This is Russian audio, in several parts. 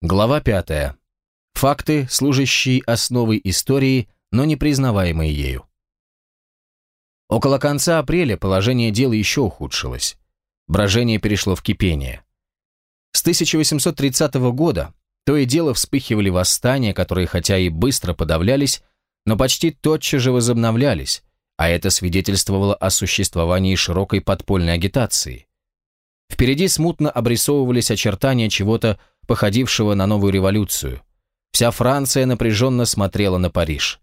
Глава 5. Факты, служащие основой истории, но не признаваемые ею. Около конца апреля положение дел еще ухудшилось. Брожение перешло в кипение. С 1830 года то и дело вспыхивали восстания, которые хотя и быстро подавлялись, но почти тотчас же возобновлялись, а это свидетельствовало о существовании широкой подпольной агитации. Впереди смутно обрисовывались очертания чего-то походившего на новую революцию. Вся Франция напряженно смотрела на Париж.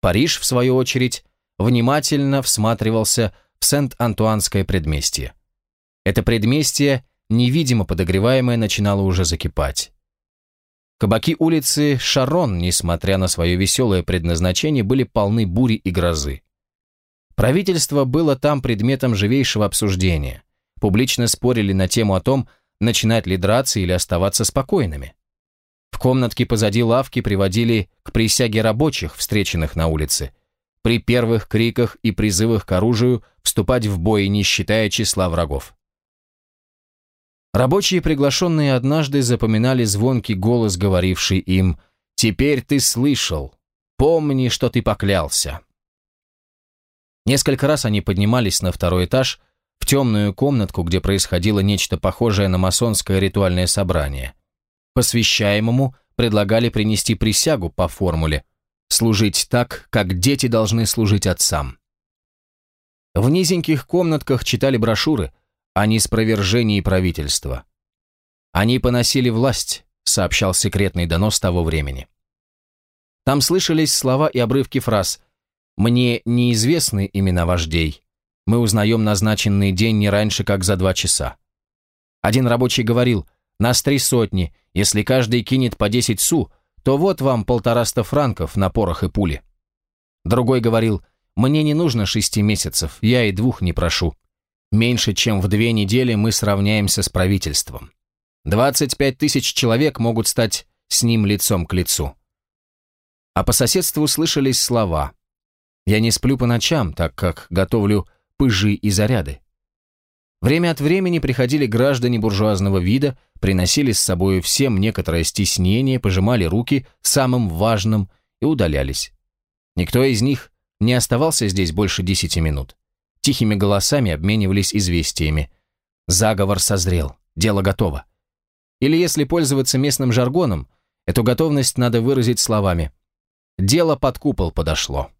Париж, в свою очередь, внимательно всматривался в Сент-Антуанское предместье. Это предместье, невидимо подогреваемое, начинало уже закипать. Кабаки улицы Шарон, несмотря на свое веселое предназначение, были полны бури и грозы. Правительство было там предметом живейшего обсуждения. Публично спорили на тему о том, начинать ли драться или оставаться спокойными. В комнатке позади лавки приводили к присяге рабочих, встреченных на улице, при первых криках и призывах к оружию вступать в бой, не считая числа врагов. Рабочие, приглашенные однажды, запоминали звонкий голос, говоривший им «Теперь ты слышал, помни, что ты поклялся». Несколько раз они поднимались на второй этаж, в темную комнатку, где происходило нечто похожее на масонское ритуальное собрание. Посвящаемому предлагали принести присягу по формуле «служить так, как дети должны служить отцам». В низеньких комнатках читали брошюры о неспровержении правительства. «Они поносили власть», — сообщал секретный донос того времени. Там слышались слова и обрывки фраз «Мне неизвестны имена вождей», мы узнаем назначенный день не раньше, как за два часа. Один рабочий говорил, нас три сотни, если каждый кинет по десять су, то вот вам полтораста франков на порох и пули. Другой говорил, мне не нужно шести месяцев, я и двух не прошу. Меньше чем в две недели мы сравняемся с правительством. 25 тысяч человек могут стать с ним лицом к лицу. А по соседству слышались слова. Я не сплю по ночам, так как готовлю пыжи и заряды. Время от времени приходили граждане буржуазного вида, приносили с собой всем некоторое стеснение, пожимали руки самым важным и удалялись. Никто из них не оставался здесь больше десяти минут. Тихими голосами обменивались известиями. Заговор созрел, дело готово. Или если пользоваться местным жаргоном, эту готовность надо выразить словами «дело под купол подошло».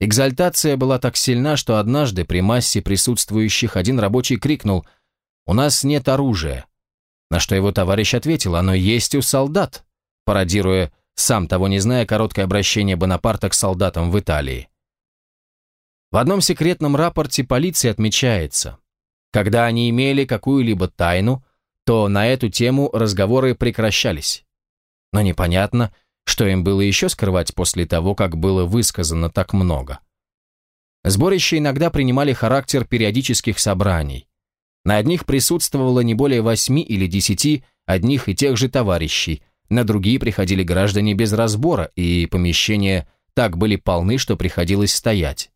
Экзальтация была так сильна, что однажды при массе присутствующих один рабочий крикнул «У нас нет оружия». На что его товарищ ответил «Оно есть у солдат», пародируя, сам того не зная, короткое обращение Бонапарта к солдатам в Италии. В одном секретном рапорте полиции отмечается, когда они имели какую-либо тайну, то на эту тему разговоры прекращались. Но непонятно, что им было еще скрывать после того, как было высказано так много? Сборища иногда принимали характер периодических собраний. На одних присутствовало не более восьми или десяти одних и тех же товарищей, на другие приходили граждане без разбора, и помещения так были полны, что приходилось стоять.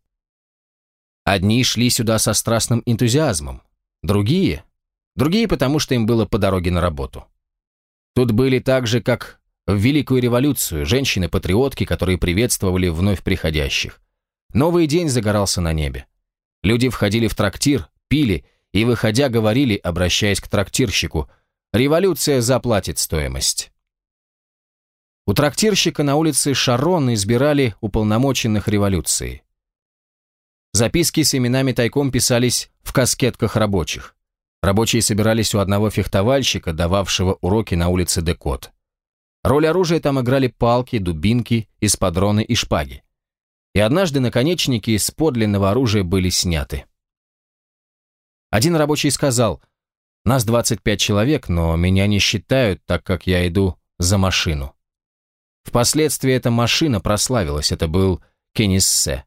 Одни шли сюда со страстным энтузиазмом, другие... Другие потому, что им было по дороге на работу. Тут были так же, как в Великую революцию женщины-патриотки, которые приветствовали вновь приходящих. Новый день загорался на небе. Люди входили в трактир, пили и, выходя, говорили, обращаясь к трактирщику, «Революция заплатит стоимость». У трактирщика на улице Шарон избирали уполномоченных революции. Записки с именами тайком писались в каскетках рабочих. Рабочие собирались у одного фехтовальщика, дававшего уроки на улице Декот. Роль оружия там играли палки, дубинки, эспадроны и шпаги. И однажды наконечники из подлинного оружия были сняты. Один рабочий сказал, «Нас 25 человек, но меня не считают, так как я иду за машину». Впоследствии эта машина прославилась, это был Кениссе.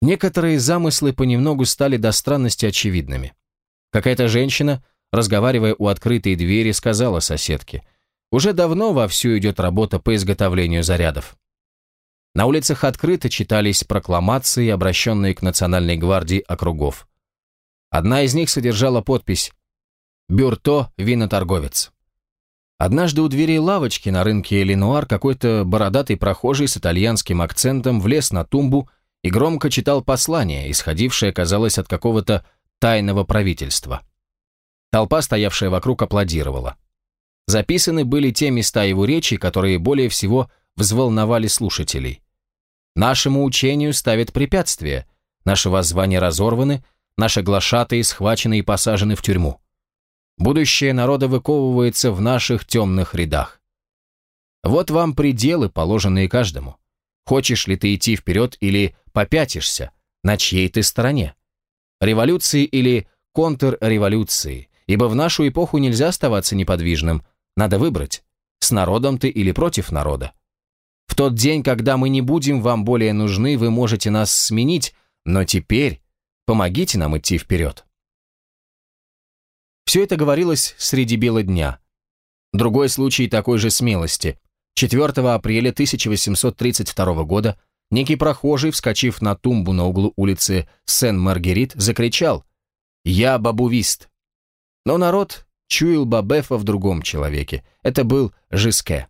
Некоторые замыслы понемногу стали до странности очевидными. Какая-то женщина, разговаривая у открытой двери, сказала соседке – уже давно вовсю идет работа по изготовлению зарядов. На улицах открыто читались прокламации, обращенные к Национальной гвардии округов. Одна из них содержала подпись «Бюрто, виноторговец». Однажды у дверей лавочки на рынке Ленуар какой-то бородатый прохожий с итальянским акцентом влез на тумбу и громко читал послание, исходившее, казалось, от какого-то тайного правительства. Толпа, стоявшая вокруг, аплодировала. Записаны были те места его речи, которые более всего взволновали слушателей. Нашему учению ставят препятствия, наши воззвания разорваны, наши глашатые схвачены и посажены в тюрьму. Будущее народа выковывается в наших темных рядах. Вот вам пределы, положенные каждому. Хочешь ли ты идти вперед или попятишься, на чьей ты стороне? Революции или контрреволюции, ибо в нашу эпоху нельзя оставаться неподвижным, надо выбрать, с народом ты или против народа. В тот день, когда мы не будем вам более нужны, вы можете нас сменить, но теперь помогите нам идти вперед. Все это говорилось среди бела дня. Другой случай такой же смелости. 4 апреля 1832 года некий прохожий, вскочив на тумбу на углу улицы Сен-Маргерит, закричал «Я бабувист». Но народ чуял Бабефа в другом человеке. Это был Жиске.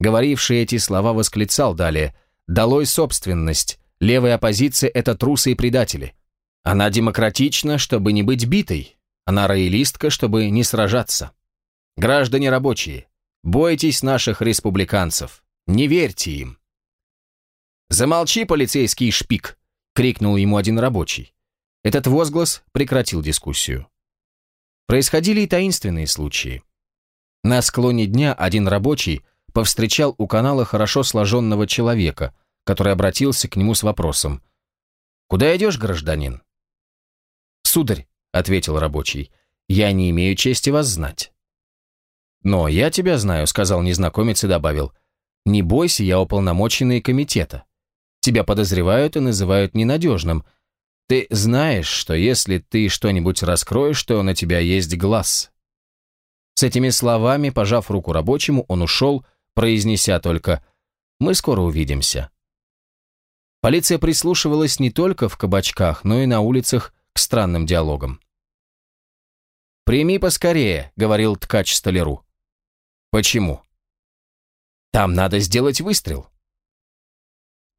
Говоривший эти слова восклицал далее «Долой собственность! Левая оппозиция – это трусы и предатели. Она демократична, чтобы не быть битой, она роялистка, чтобы не сражаться. Граждане рабочие, бойтесь наших республиканцев, не верьте им. «Замолчи, полицейский шпик!» — крикнул ему один рабочий. Этот возглас прекратил дискуссию. Происходили и таинственные случаи. На склоне дня один рабочий повстречал у канала хорошо сложенного человека, который обратился к нему с вопросом. «Куда идешь, гражданин?» «Сударь, — ответил рабочий. «Я не имею чести вас знать». «Но я тебя знаю», — сказал незнакомец и добавил. «Не бойся, я уполномоченный комитета. Тебя подозревают и называют ненадежным. Ты знаешь, что если ты что-нибудь раскроешь, то на тебя есть глаз». С этими словами, пожав руку рабочему, он ушел, произнеся только «Мы скоро увидимся». Полиция прислушивалась не только в кабачках, но и на улицах к странным диалогам. «Прими поскорее», — говорил ткач столяру. «Почему?» «Там надо сделать выстрел».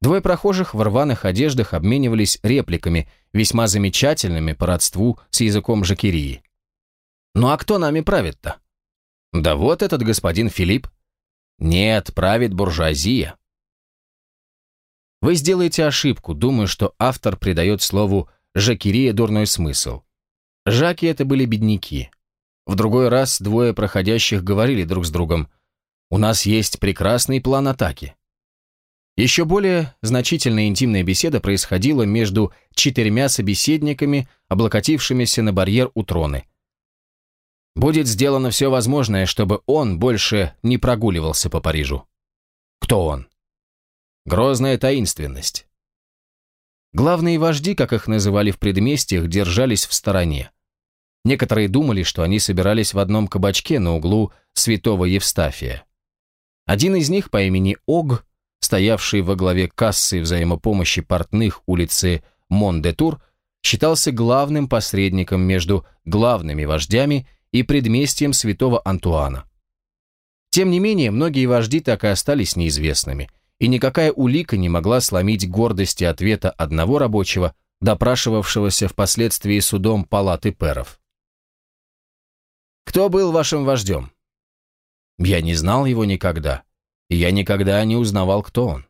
Двое прохожих в рваных одеждах обменивались репликами, весьма замечательными по родству с языком жакерии. «Ну а кто нами правит-то?» «Да вот этот господин Филипп». «Нет, правит буржуазия». Вы сделаете ошибку, думая, что автор придает слову Жакирия дурной смысл. Жаки это были бедняки. В другой раз двое проходящих говорили друг с другом «У нас есть прекрасный план атаки». Еще более значительная интимная беседа происходила между четырьмя собеседниками, облокотившимися на барьер у троны. Будет сделано все возможное, чтобы он больше не прогуливался по Парижу. Кто он? Грозная таинственность. Главные вожди, как их называли в предместьях, держались в стороне. Некоторые думали, что они собирались в одном кабачке на углу Святого Евстафия. Один из них по имени Ог, стоявший во главе кассы взаимопомощи портных улицы Мон-де-Тур, считался главным посредником между главными вождями и предместьем Святого Антуана. Тем не менее, многие вожди так и остались неизвестными – и никакая улика не могла сломить гордости ответа одного рабочего, допрашивавшегося впоследствии судом палаты перов. «Кто был вашим вождем?» «Я не знал его никогда, и я никогда не узнавал, кто он».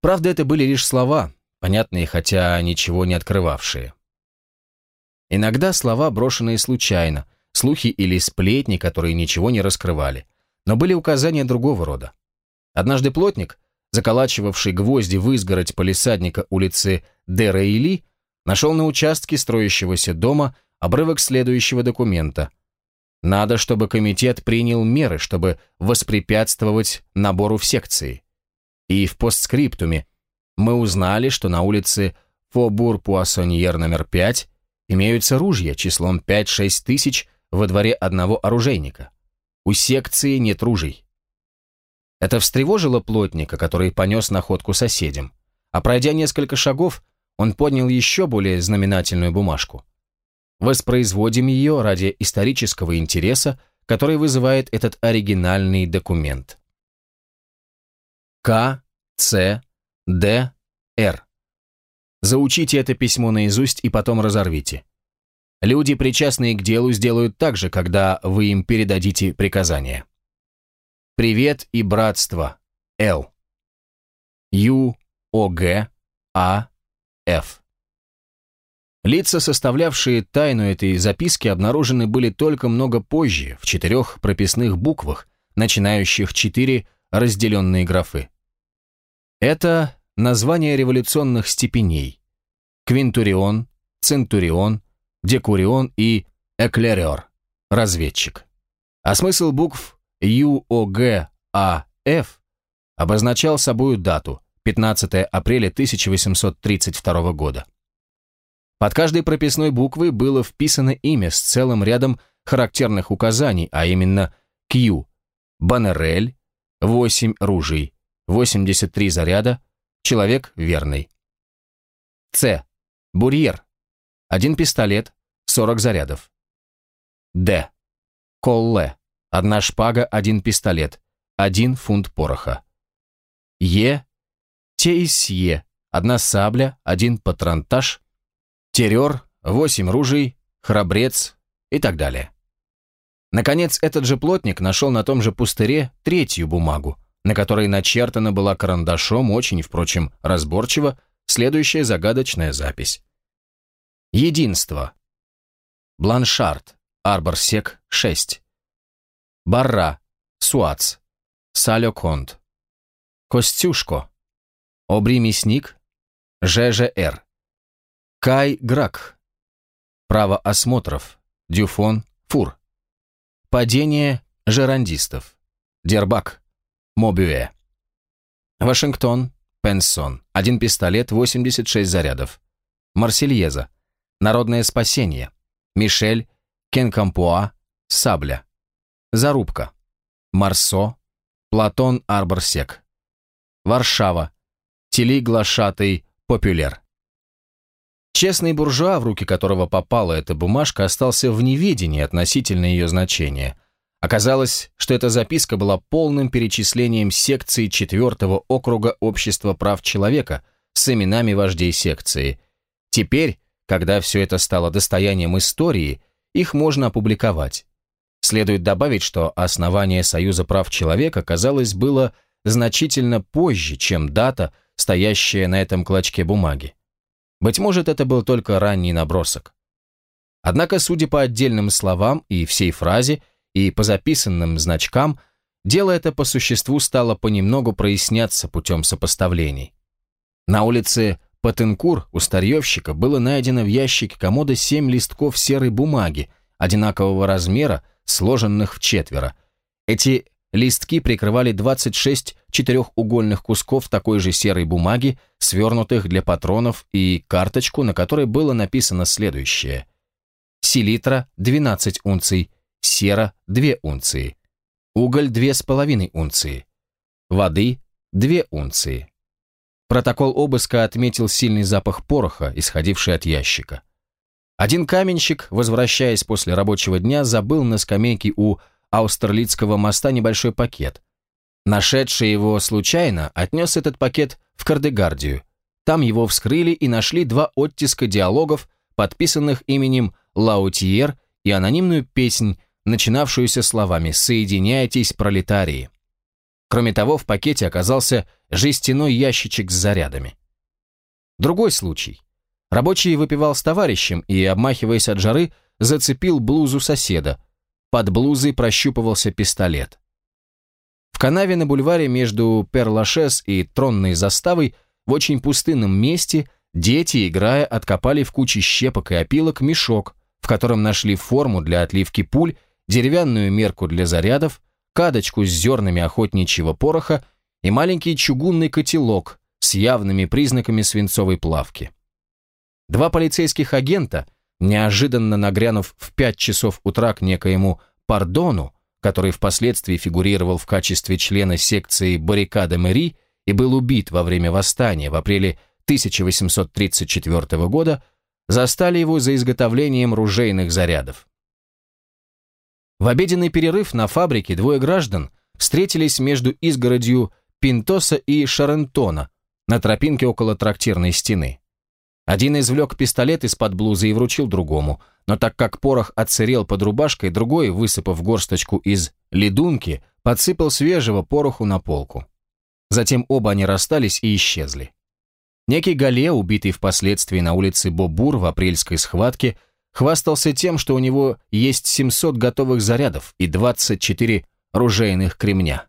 Правда, это были лишь слова, понятные, хотя ничего не открывавшие. Иногда слова, брошенные случайно, слухи или сплетни, которые ничего не раскрывали, но были указания другого рода. Однажды плотник, заколачивавший гвозди в изгородь полисадника улицы Де нашел на участке строящегося дома обрывок следующего документа. Надо, чтобы комитет принял меры, чтобы воспрепятствовать набору в секции. И в постскриптуме мы узнали, что на улице Фобур-Пуассоньер номер 5 имеются ружья числом 5-6 тысяч во дворе одного оружейника. У секции нет ружей. Это встревожило плотника, который понес находку соседям. А пройдя несколько шагов, он поднял еще более знаменательную бумажку. Воспроизводим ее ради исторического интереса, который вызывает этот оригинальный документ. К, Ц, Д, Р. Заучите это письмо наизусть и потом разорвите. Люди, причастные к делу, сделают так же, когда вы им передадите приказание. Привет и братство. Л. Ю, О, Г, А, Ф. Лица, составлявшие тайну этой записки, обнаружены были только много позже, в четырех прописных буквах, начинающих четыре разделенные графы. Это названия революционных степеней. Квинтурион, Центурион, Декурион и Эклерер, разведчик. А смысл букв ЮОГАФ обозначал собою дату 15 апреля 1832 года. Под каждой прописной буквой было вписано имя с целым рядом характерных указаний, а именно Q, Баннерель, 8 ружей, 83 заряда, человек верный. С. Бурьер. Один пистолет, 40 зарядов. Д. Колле. Одна шпага, один пистолет, один фунт пороха. Е. Тейсье. Одна сабля, один патронтаж, террор, восемь ружей, храбрец и так далее. Наконец, этот же плотник нашел на том же пустыре третью бумагу, на которой начертана была карандашом, очень, впрочем, разборчиво, следующая загадочная запись. Единство. Бланшард, Арборсек, 6. Барра, Суац, Салёконт. Костюшко. Обри Мясник, ЖЖР. Кай Грак. Право осмотров, Дюфон, Фур. Падение жерандистов. Дербак. Мобюэ. Вашингтон. Пенсон. Один пистолет, 86 зарядов. Марсельеза. Народное спасение. Мишель. Кенкампуа. Сабля. Зарубка. Марсо. Платон Арборсек. Варшава. Тели глашатый популяр. Честный буржуа, в руки которого попала эта бумажка, остался в неведении относительно ее значения. Оказалось, что эта записка была полным перечислением секции четвертого округа Общества прав человека с именами вождей секции. Теперь, когда все это стало достоянием истории, их можно опубликовать. Следует добавить, что основание Союза прав человека, казалось, было значительно позже, чем дата, стоящая на этом клочке бумаги. Быть может, это был только ранний набросок. Однако, судя по отдельным словам и всей фразе, и по записанным значкам, дело это по существу стало понемногу проясняться путем сопоставлений. На улице Патенкур у старьевщика было найдено в ящике комода семь листков серой бумаги, одинакового размера, сложенных в четверо. Эти Листки прикрывали 26 четырехугольных кусков такой же серой бумаги, свернутых для патронов, и карточку, на которой было написано следующее. Селитра – 12 унций, сера – 2 унции, уголь – 2,5 унции, воды – 2 унции. Протокол обыска отметил сильный запах пороха, исходивший от ящика. Один каменщик, возвращаясь после рабочего дня, забыл на скамейке у Аустерлицкого моста небольшой пакет. Нашедший его случайно отнес этот пакет в Кардегардию. Там его вскрыли и нашли два оттиска диалогов, подписанных именем Лаутьер и анонимную песнь, начинавшуюся словами «Соединяйтесь, пролетарии». Кроме того, в пакете оказался жестяной ящичек с зарядами. Другой случай. Рабочий выпивал с товарищем и, обмахиваясь от жары, зацепил блузу соседа, под блузой прощупывался пистолет. В канаве на бульваре между Перлашес и Тронной заставой в очень пустынном месте дети, играя, откопали в куче щепок и опилок мешок, в котором нашли форму для отливки пуль, деревянную мерку для зарядов, кадочку с зернами охотничьего пороха и маленький чугунный котелок с явными признаками свинцовой плавки. Два полицейских агента – неожиданно нагрянув в пять часов утра к некоему Пардону, который впоследствии фигурировал в качестве члена секции баррикады Мэри и был убит во время восстания в апреле 1834 года, застали его за изготовлением ружейных зарядов. В обеденный перерыв на фабрике двое граждан встретились между изгородью Пинтоса и Шарентона на тропинке около трактирной стены. Один извлек пистолет из-под блузы и вручил другому, но так как порох отсырел под рубашкой, другой, высыпав горсточку из ледунки, подсыпал свежего пороху на полку. Затем оба они расстались и исчезли. Некий Гале, убитый впоследствии на улице Бобур в апрельской схватке, хвастался тем, что у него есть 700 готовых зарядов и 24 ружейных кремня.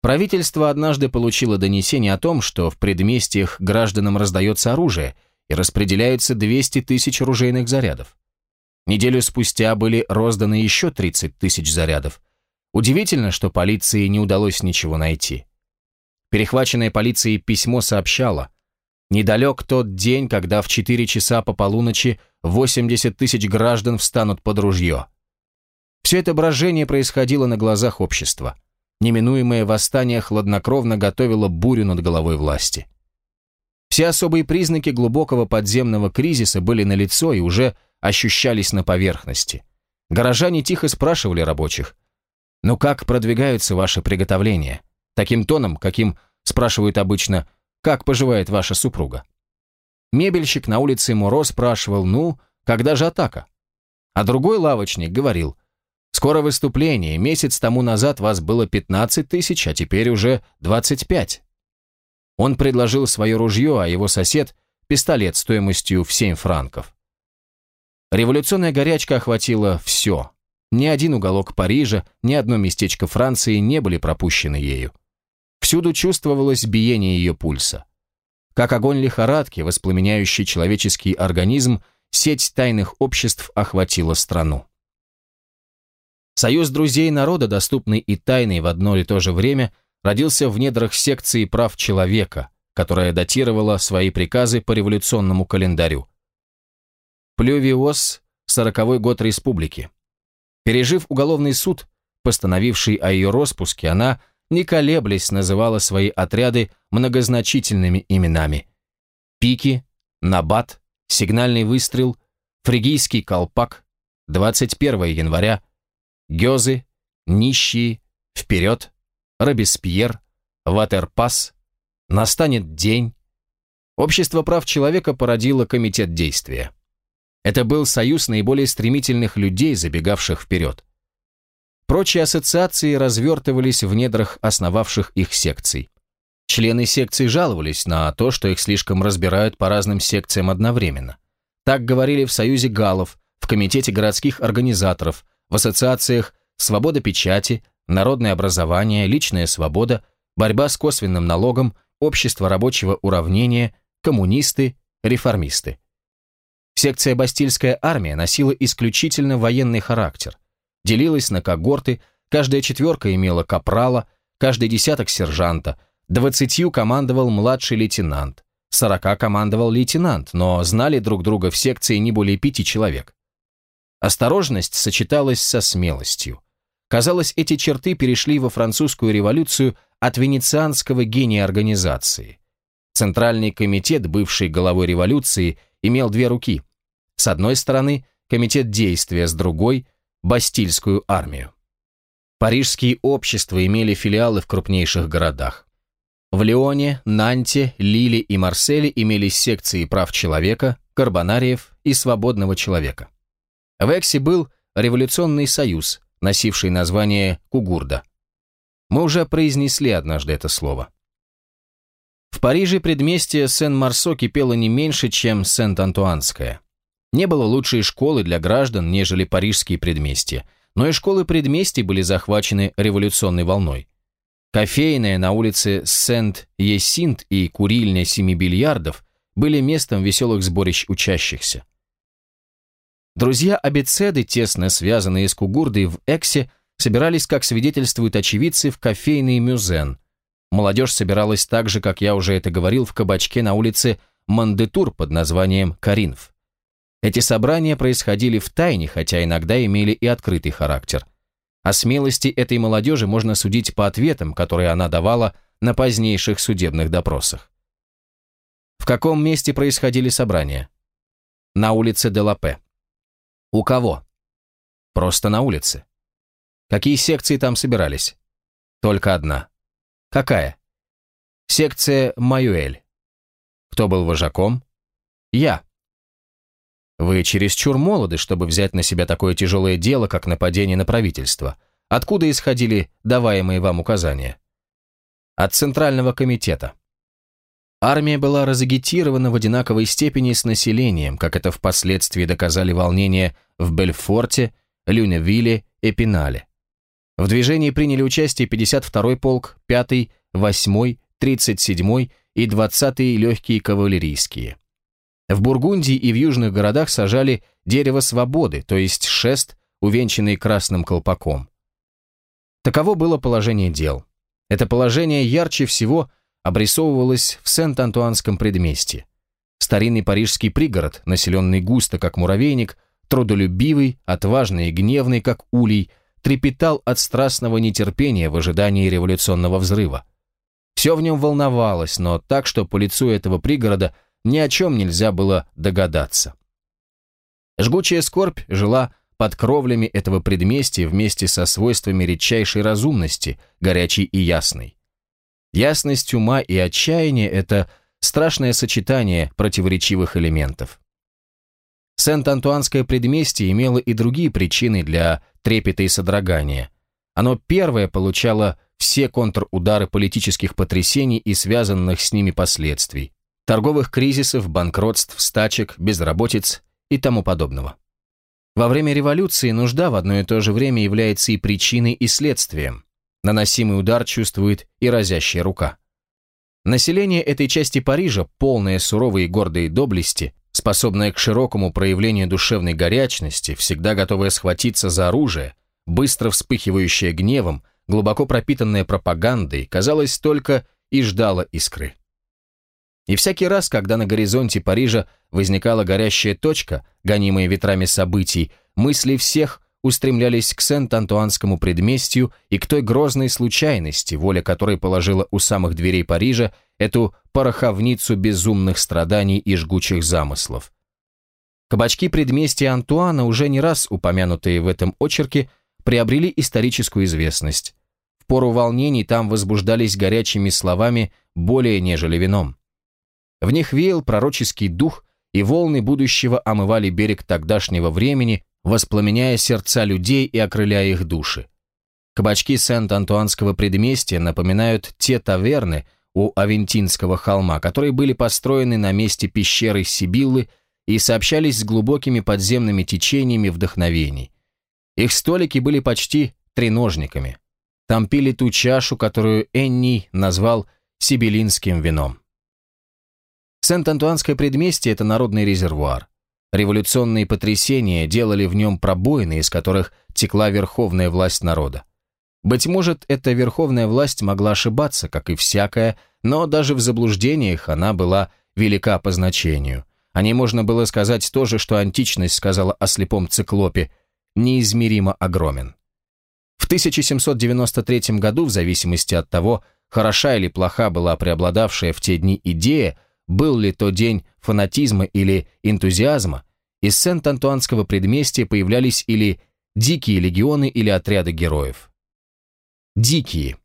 Правительство однажды получило донесение о том, что в предместьях гражданам раздается оружие и распределяются 200 тысяч ружейных зарядов. Неделю спустя были розданы еще 30 тысяч зарядов. Удивительно, что полиции не удалось ничего найти. Перехваченное полицией письмо сообщало, недалек тот день, когда в 4 часа по полуночи 80 тысяч граждан встанут под ружье. Все это брожение происходило на глазах общества. Неминуемое восстание хладнокровно готовило бурю над головой власти. Все особые признаки глубокого подземного кризиса были налицо и уже ощущались на поверхности. Горожане тихо спрашивали рабочих, «Ну как продвигаются ваши приготовления?» Таким тоном, каким спрашивают обычно «Как поживает ваша супруга?». Мебельщик на улице Муро спрашивал «Ну, когда же атака?». А другой лавочник говорил «Скоро выступление, месяц тому назад вас было 15 тысяч, а теперь уже 25». Он предложил свое ружье, а его сосед – пистолет стоимостью в 7 франков. Революционная горячка охватила все. Ни один уголок Парижа, ни одно местечко Франции не были пропущены ею. Всюду чувствовалось биение ее пульса. Как огонь лихорадки, воспламеняющий человеческий организм, сеть тайных обществ охватила страну. Союз друзей народа, доступный и тайный в одно и то же время, родился в недрах секции прав человека, которая датировала свои приказы по революционному календарю. Плювиос, сороковой год республики. Пережив уголовный суд, постановивший о ее распуске, она не колеблясь, называла свои отряды многозначительными именами. Пики, Набат, Сигнальный выстрел, Фригийский колпак, 21 января, Гёзы, Нищие, Вперед, Робеспьер, Ватерпас, Настанет день. Общество прав человека породило комитет действия. Это был союз наиболее стремительных людей, забегавших вперед. Прочие ассоциации развертывались в недрах основавших их секций. Члены секций жаловались на то, что их слишком разбирают по разным секциям одновременно. Так говорили в Союзе галлов, в Комитете городских организаторов, в ассоциациях «Свобода печати», «Народное образование», «Личная свобода», «Борьба с косвенным налогом», «Общество рабочего уравнения», «Коммунисты», «Реформисты». Секция «Бастильская армия» носила исключительно военный характер – делилась на когорты, каждая четверка имела капрала, каждый десяток сержанта, двадцатью командовал младший лейтенант, сорока командовал лейтенант, но знали друг друга в секции не более пяти человек. Осторожность сочеталась со смелостью. Казалось, эти черты перешли во французскую революцию от венецианского гения организации. Центральный комитет, бывший головой революции, имел две руки. С одной стороны, комитет действия, с другой – Бастильскую армию. Парижские общества имели филиалы в крупнейших городах. В Лионе, Нанте, Лиле и Марселе имелись секции прав человека, карбонариев и свободного человека. В Эксе был революционный союз, носивший название Кугурда. Мы уже произнесли однажды это слово. В Париже предместье Сен-Марсо кипело не меньше, чем Сент-Антуанское. Не было лучшей школы для граждан, нежели парижские предместья, но и школы предместий были захвачены революционной волной. Кофейная на улице Сент-Есинт и курильня Семи Бильярдов были местом веселых сборищ учащихся. Друзья Абицеды, тесно связанные с Кугурдой в Эксе, собирались, как свидетельствуют очевидцы, в кофейный Мюзен. Молодежь собиралась так же, как я уже это говорил, в кабачке на улице Мандетур под названием Каринф. Эти собрания происходили в тайне, хотя иногда имели и открытый характер. О смелости этой молодежи можно судить по ответам, которые она давала на позднейших судебных допросах. В каком месте происходили собрания? На улице Делапе. У кого? Просто на улице. Какие секции там собирались? Только одна. Какая? Секция Маюэль. Кто был вожаком? Я. Вы чересчур молоды, чтобы взять на себя такое тяжелое дело, как нападение на правительство. Откуда исходили даваемые вам указания? От Центрального комитета. Армия была разагитирована в одинаковой степени с населением, как это впоследствии доказали волнения в Бельфорте, Люневилле и Пинале. В движении приняли участие 52-й полк, 5-й, 8-й, 37-й и 20-й легкие кавалерийские. В Бургундии и в южных городах сажали дерево свободы, то есть шест, увенчанный красным колпаком. Таково было положение дел. Это положение ярче всего обрисовывалось в Сент-Антуанском предместье. Старинный парижский пригород, населенный густо, как муравейник, трудолюбивый, отважный и гневный, как улей, трепетал от страстного нетерпения в ожидании революционного взрыва. Все в нем волновалось, но так, что по лицу этого пригорода ни о чем нельзя было догадаться. Жгучая скорбь жила под кровлями этого предместья вместе со свойствами редчайшей разумности, горячей и ясной. Ясность ума и отчаяние – это страшное сочетание противоречивых элементов. Сент-Антуанское предместье имело и другие причины для трепета и содрогания. Оно первое получало все контрудары политических потрясений и связанных с ними последствий, торговых кризисов, банкротств, стачек, безработиц и тому подобного. Во время революции нужда в одно и то же время является и причиной, и следствием. Наносимый удар чувствует и разящая рука. Население этой части Парижа, полное суровой и гордой доблести, способное к широкому проявлению душевной горячности, всегда готовое схватиться за оружие, быстро вспыхивающее гневом, глубоко пропитанное пропагандой, казалось, только и ждало искры. И всякий раз, когда на горизонте Парижа возникала горящая точка, гонимая ветрами событий, мысли всех устремлялись к Сент-Антуанскому предместью и к той грозной случайности, воля которой положила у самых дверей Парижа эту пороховницу безумных страданий и жгучих замыслов. Кабачки предместья Антуана, уже не раз упомянутые в этом очерке, приобрели историческую известность. В пору волнений там возбуждались горячими словами более нежели вином. В них веял пророческий дух, и волны будущего омывали берег тогдашнего времени, воспламеняя сердца людей и окрыляя их души. Кабачки Сент-Антуанского предместья напоминают те таверны у Авентинского холма, которые были построены на месте пещеры Сибиллы и сообщались с глубокими подземными течениями вдохновений. Их столики были почти треножниками. Там пили ту чашу, которую Энни назвал сибилинским вином. Сент-Антуанское предместье – это народный резервуар. Революционные потрясения делали в нем пробоины, из которых текла верховная власть народа. Быть может, эта верховная власть могла ошибаться, как и всякая, но даже в заблуждениях она была велика по значению. О ней можно было сказать то же, что античность сказала о слепом циклопе, неизмеримо огромен. В 1793 году, в зависимости от того, хороша или плоха была преобладавшая в те дни идея, был ли то день фанатизма или энтузиазма, из Сент-Антуанского предместья появлялись или дикие легионы, или отряды героев. Дикие.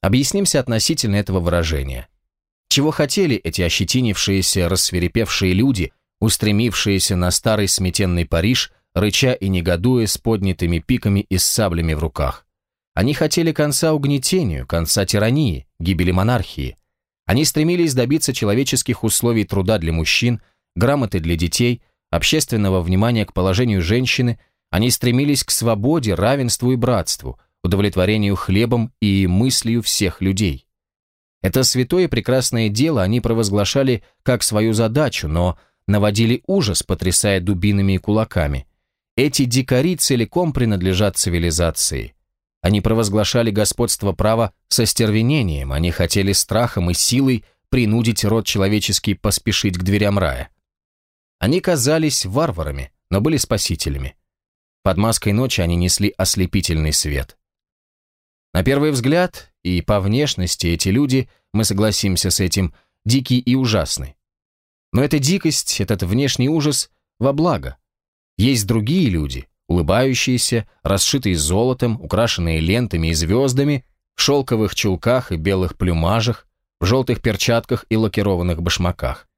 Объяснимся относительно этого выражения. Чего хотели эти ощетинившиеся, рассверепевшие люди, устремившиеся на старый сметенный Париж, рыча и негодуя с поднятыми пиками и с саблями в руках? Они хотели конца угнетению, конца тирании, гибели монархии, они стремились добиться человеческих условий труда для мужчин, грамоты для детей, общественного внимания к положению женщины, они стремились к свободе, равенству и братству, удовлетворению хлебом и мыслью всех людей. Это святое и прекрасное дело они провозглашали как свою задачу, но наводили ужас, потрясая дубинами и кулаками. Эти дикари целиком принадлежат цивилизации. Они провозглашали господство права со стервенением, они хотели страхом и силой принудить род человеческий поспешить к дверям рая. Они казались варварами, но были спасителями. Под маской ночи они несли ослепительный свет. На первый взгляд и по внешности эти люди, мы согласимся с этим, дикие и ужасны. Но эта дикость, этот внешний ужас во благо. Есть другие люди, улыбающиеся, расшитые золотом, украшенные лентами и звездами, в шелковых чулках и белых плюмажах, в желтых перчатках и лакированных башмаках.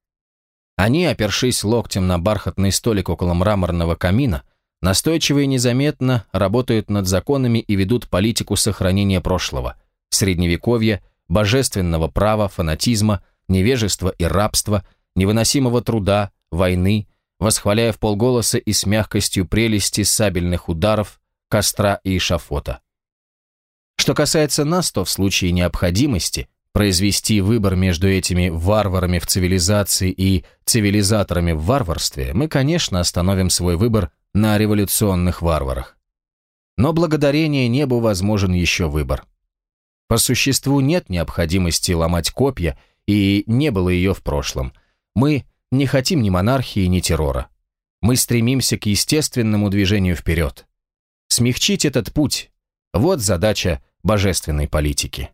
Они, опершись локтем на бархатный столик около мраморного камина, настойчиво и незаметно работают над законами и ведут политику сохранения прошлого, средневековья, божественного права, фанатизма, невежества и рабства, невыносимого труда, войны, восхваляя в полголоса и с мягкостью прелести сабельных ударов, костра и эшафота. Что касается нас, то в случае необходимости произвести выбор между этими варварами в цивилизации и цивилизаторами в варварстве, мы, конечно, остановим свой выбор на революционных варварах. Но благодарение небу возможен еще выбор. По существу нет необходимости ломать копья, и не было ее в прошлом. Мы не хотим ни монархии, ни террора. Мы стремимся к естественному движению вперед. Смягчить этот путь – вот задача божественной политики.